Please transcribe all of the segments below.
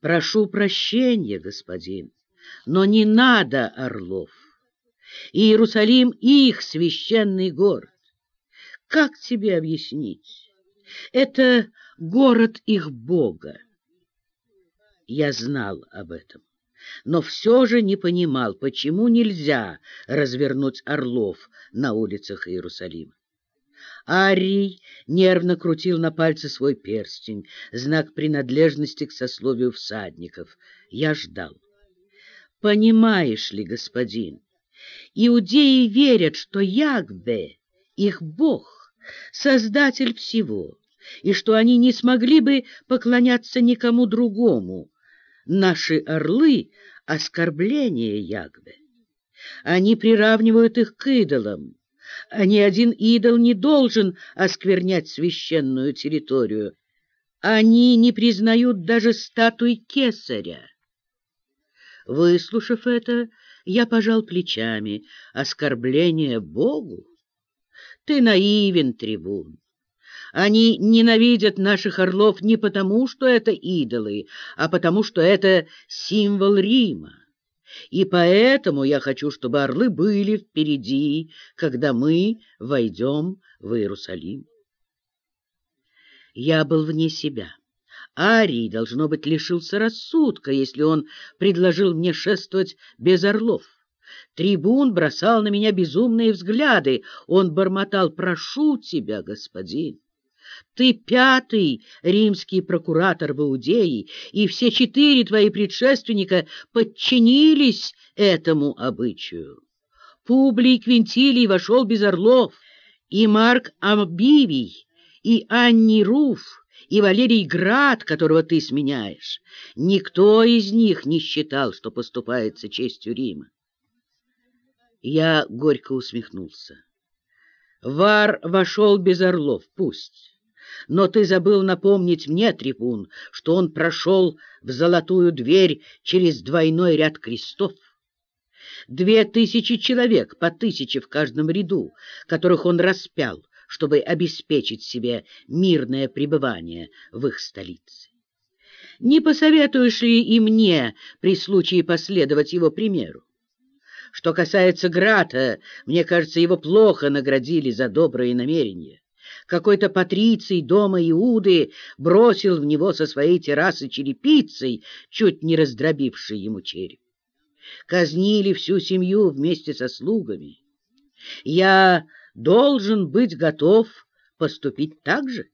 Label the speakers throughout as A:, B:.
A: Прошу прощения, господин, но не надо орлов. Иерусалим — их священный город. Как тебе объяснить? Это город их Бога. Я знал об этом, но все же не понимал, почему нельзя развернуть орлов на улицах Иерусалима. Арий нервно крутил на пальце свой перстень, знак принадлежности к сословию всадников. Я ждал. Понимаешь ли, господин, иудеи верят, что Ягбе, их бог, создатель всего, и что они не смогли бы поклоняться никому другому. Наши орлы — оскорбление Ягбе. Они приравнивают их к идолам, ни один идол не должен осквернять священную территорию. Они не признают даже статуй кесаря. Выслушав это, я пожал плечами. Оскорбление Богу? Ты наивен, трибун. Они ненавидят наших орлов не потому, что это идолы, а потому, что это символ Рима. И поэтому я хочу, чтобы орлы были впереди, когда мы войдем в Иерусалим. Я был вне себя. Арий, должно быть, лишился рассудка, если он предложил мне шествовать без орлов. Трибун бросал на меня безумные взгляды. Он бормотал «Прошу тебя, господин». Ты пятый римский прокуратор в Иудее, и все четыре твои предшественника подчинились этому обычаю. Публий Квинтилий вошел без орлов, и Марк Амбивий, и Анни Руф, и Валерий Град, которого ты сменяешь. Никто из них не считал, что поступается честью Рима. Я горько усмехнулся. Вар вошел без орлов, пусть. Но ты забыл напомнить мне, трибун, что он прошел в золотую дверь через двойной ряд крестов. Две тысячи человек, по тысяче в каждом ряду, которых он распял, чтобы обеспечить себе мирное пребывание в их столице. Не посоветуешь ли и мне при случае последовать его примеру? Что касается Грата, мне кажется, его плохо наградили за добрые намерения. Какой-то патриций дома Иуды бросил в него со своей террасы черепицей, чуть не раздробивший ему череп. Казнили всю семью вместе со слугами. Я должен быть готов поступить так же?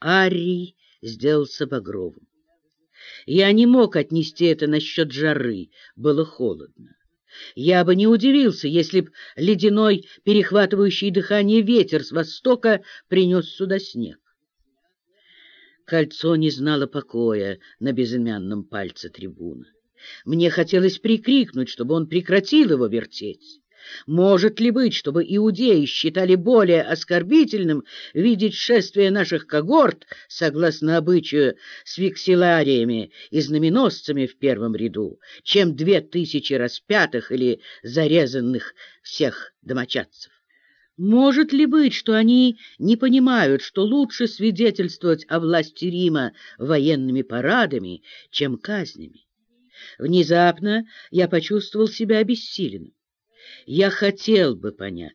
A: Арий сделался багровым. Я не мог отнести это насчет жары, было холодно. Я бы не удивился, если б ледяной, перехватывающий дыхание ветер с востока принес сюда снег. Кольцо не знало покоя на безымянном пальце трибуна. Мне хотелось прикрикнуть, чтобы он прекратил его вертеть. Может ли быть, чтобы иудеи считали более оскорбительным видеть шествие наших когорт, согласно обычаю, с векселариями и знаменосцами в первом ряду, чем две тысячи распятых или зарезанных всех домочадцев? Может ли быть, что они не понимают, что лучше свидетельствовать о власти Рима военными парадами, чем казнями? Внезапно я почувствовал себя обессиленным я хотел бы понять.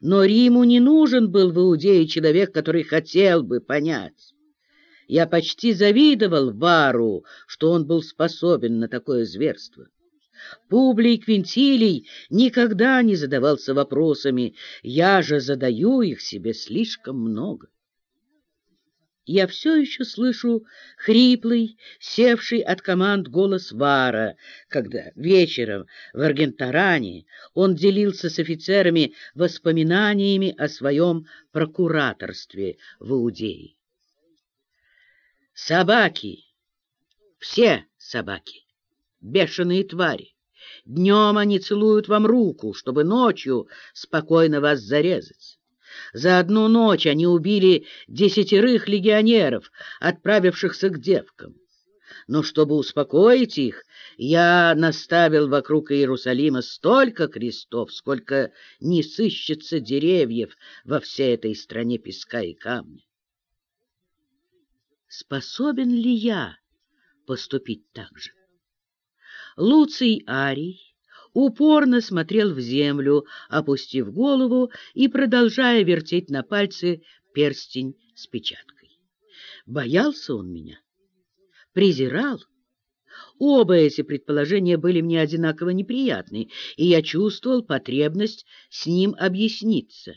A: Но Риму не нужен был в Иудее человек, который хотел бы понять. Я почти завидовал Вару, что он был способен на такое зверство. Публий Квинтилий никогда не задавался вопросами, я же задаю их себе слишком много я все еще слышу хриплый, севший от команд голос Вара, когда вечером в Аргентаране он делился с офицерами воспоминаниями о своем прокураторстве в Иудее. Собаки, все собаки, бешеные твари. Днем они целуют вам руку, чтобы ночью спокойно вас зарезать. За одну ночь они убили десятерых легионеров, отправившихся к девкам. Но чтобы успокоить их, я наставил вокруг Иерусалима столько крестов, сколько не сыщется деревьев во всей этой стране песка и камня. Способен ли я поступить так же. Луций Арий упорно смотрел в землю, опустив голову и продолжая вертеть на пальце перстень с печаткой. Боялся он меня? Презирал? Оба эти предположения были мне одинаково неприятны, и я чувствовал потребность с ним объясниться.